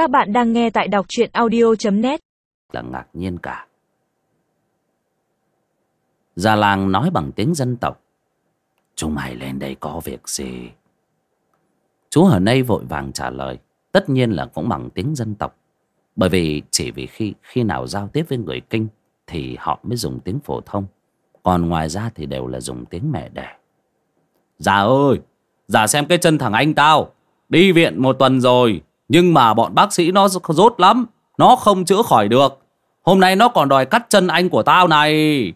Các bạn đang nghe tại đọc truyện audio.net là ngạc nhiên cả. Già làng nói bằng tiếng dân tộc. Chúng mày lên đây có việc gì? Chú ở đây vội vàng trả lời. Tất nhiên là cũng bằng tiếng dân tộc. Bởi vì chỉ vì khi khi nào giao tiếp với người kinh thì họ mới dùng tiếng phổ thông. Còn ngoài ra thì đều là dùng tiếng mẹ đẻ. Già ơi! Già xem cái chân thằng anh tao. Đi viện một tuần rồi. Nhưng mà bọn bác sĩ nó rốt lắm. Nó không chữa khỏi được. Hôm nay nó còn đòi cắt chân anh của tao này.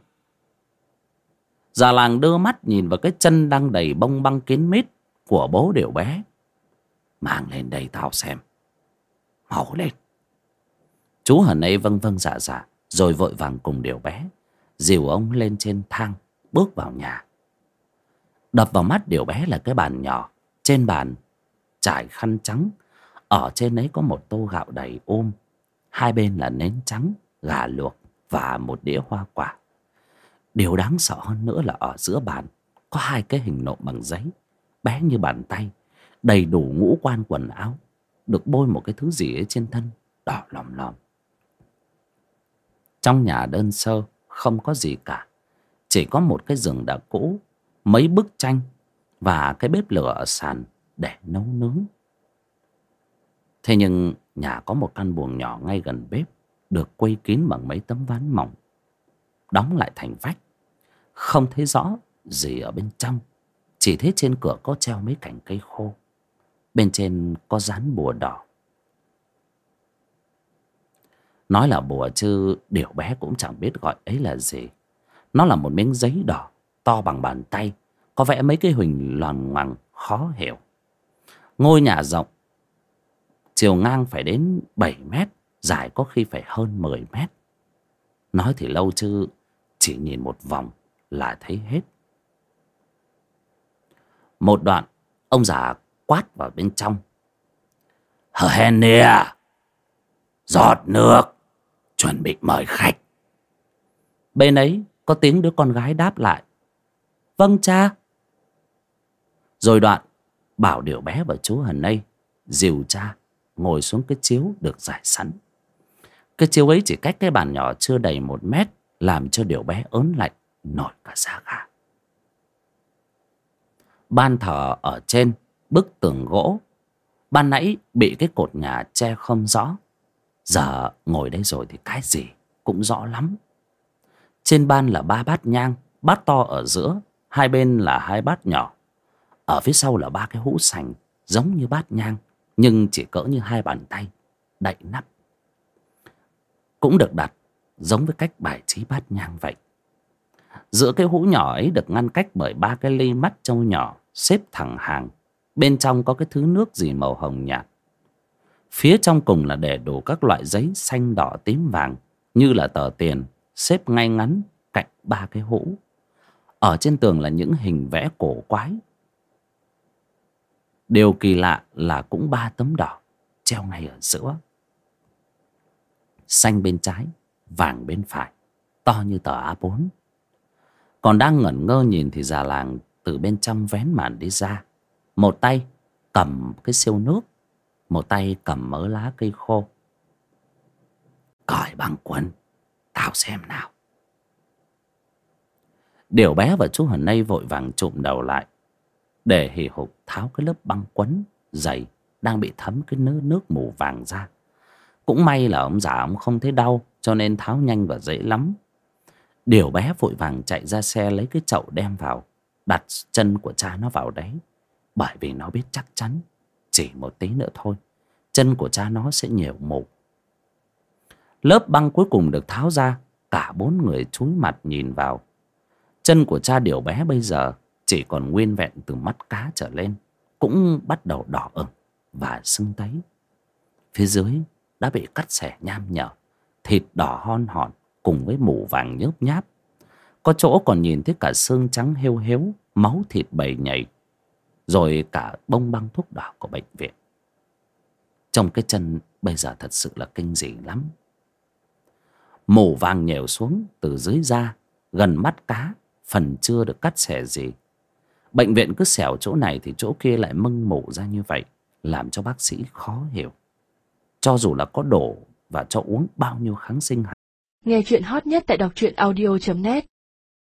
Già làng đưa mắt nhìn vào cái chân đang đầy bông băng kín mít của bố điều bé. Mang lên đây tao xem. Máu lên. Chú hẳn ấy vâng vâng dạ dạ. Rồi vội vàng cùng điều bé. Dìu ông lên trên thang. Bước vào nhà. Đập vào mắt điều bé là cái bàn nhỏ. Trên bàn, trải khăn trắng. Ở trên ấy có một tô gạo đầy ôm. Hai bên là nến trắng, gà luộc và một đĩa hoa quả. Điều đáng sợ hơn nữa là ở giữa bàn có hai cái hình nộm bằng giấy, bé như bàn tay, đầy đủ ngũ quan quần áo, được bôi một cái thứ gì ấy trên thân, đỏ lòm lòm. Trong nhà đơn sơ, không có gì cả. Chỉ có một cái giường đã cũ, mấy bức tranh và cái bếp lửa ở sàn để nấu nướng. Thế nhưng nhà có một căn buồng nhỏ ngay gần bếp, được quây kín bằng mấy tấm ván mỏng, đóng lại thành vách. Không thấy rõ gì ở bên trong, chỉ thấy trên cửa có treo mấy cành cây khô. Bên trên có dán bùa đỏ. Nói là bùa chứ điều bé cũng chẳng biết gọi ấy là gì. Nó là một miếng giấy đỏ to bằng bàn tay, có vẽ mấy cái huỳnh loàn ngoằng khó hiểu. Ngôi nhà rộng, chiều ngang phải đến 7 mét, dài có khi phải hơn 10 mét. Nói thì lâu chứ, chỉ nhìn một vòng là thấy hết. Một đoạn, ông già quát vào bên trong. Hờ hèn nè, giọt nước, chuẩn bị mời khách. Bên ấy có tiếng đứa con gái đáp lại. Vâng cha. Rồi đoạn bảo điều bé và chú Hần Nây dìu cha ngồi xuống cái chiếu được giải sẵn. Cái chiếu ấy chỉ cách cái bàn nhỏ chưa đầy một mét, làm cho điều bé ớn lạnh, nổi cả da gà. Ban thờ ở trên, bức tường gỗ. Ban nãy bị cái cột nhà che không rõ. Giờ ngồi đây rồi thì cái gì cũng rõ lắm. Trên ban là ba bát nhang, bát to ở giữa, hai bên là hai bát nhỏ. Ở phía sau là ba cái hũ sành, giống như bát nhang nhưng chỉ cỡ như hai bàn tay, đậy nắp. Cũng được đặt giống với cách bài trí bát nhang vậy. Giữa cái hũ nhỏ ấy được ngăn cách bởi ba cái ly mắt trâu nhỏ xếp thẳng hàng. Bên trong có cái thứ nước gì màu hồng nhạt. Phía trong cùng là để đủ các loại giấy xanh đỏ tím vàng, như là tờ tiền xếp ngay ngắn cạnh ba cái hũ. Ở trên tường là những hình vẽ cổ quái điều kỳ lạ là cũng ba tấm đỏ treo ngay ở giữa. Xanh bên trái, vàng bên phải, to như tờ a 4 còn đang ngẩn ngơ nhìn thì già làng từ bên trong vén màn đi ra. Một tay cầm cái siêu nước, một tay cầm mớ lá cây khô. Cởi bằng quần, tao xem nào. Điều bé và chú hần nây vội vàng trụm đầu lại để hì hục tháo cái lớp băng quấn dày đang bị thấm cái nước nước mù vàng ra. Cũng may là ông già ông không thấy đau, cho nên tháo nhanh và dễ lắm. Điều bé vội vàng chạy ra xe lấy cái chậu đem vào, đặt chân của cha nó vào đấy. Bởi vì nó biết chắc chắn, chỉ một tí nữa thôi, chân của cha nó sẽ nhiều mù. Lớp băng cuối cùng được tháo ra, cả bốn người chúi mặt nhìn vào. Chân của cha điều bé bây giờ chỉ còn nguyên vẹn từ mắt cá trở lên, cũng bắt đầu đỏ ửng và sưng tấy. Phía dưới đã bị cắt xẻ nham nhở, thịt đỏ hon hòn cùng với mủ vàng nhớp nháp. Có chỗ còn nhìn thấy cả xương trắng hêu hếu máu thịt bầy nhảy, rồi cả bông băng thuốc đỏ của bệnh viện. Trong cái chân bây giờ thật sự là kinh dị lắm. Mủ vàng nhèo xuống từ dưới da, gần mắt cá, phần chưa được cắt xẻ gì bệnh viện cứ xẻo chỗ này thì chỗ kia lại mưng mủ ra như vậy, làm cho bác sĩ khó hiểu. Cho dù là có đổ và cho uống bao nhiêu kháng sinh Nghe chuyện hot nhất tại đọc truyện audio.net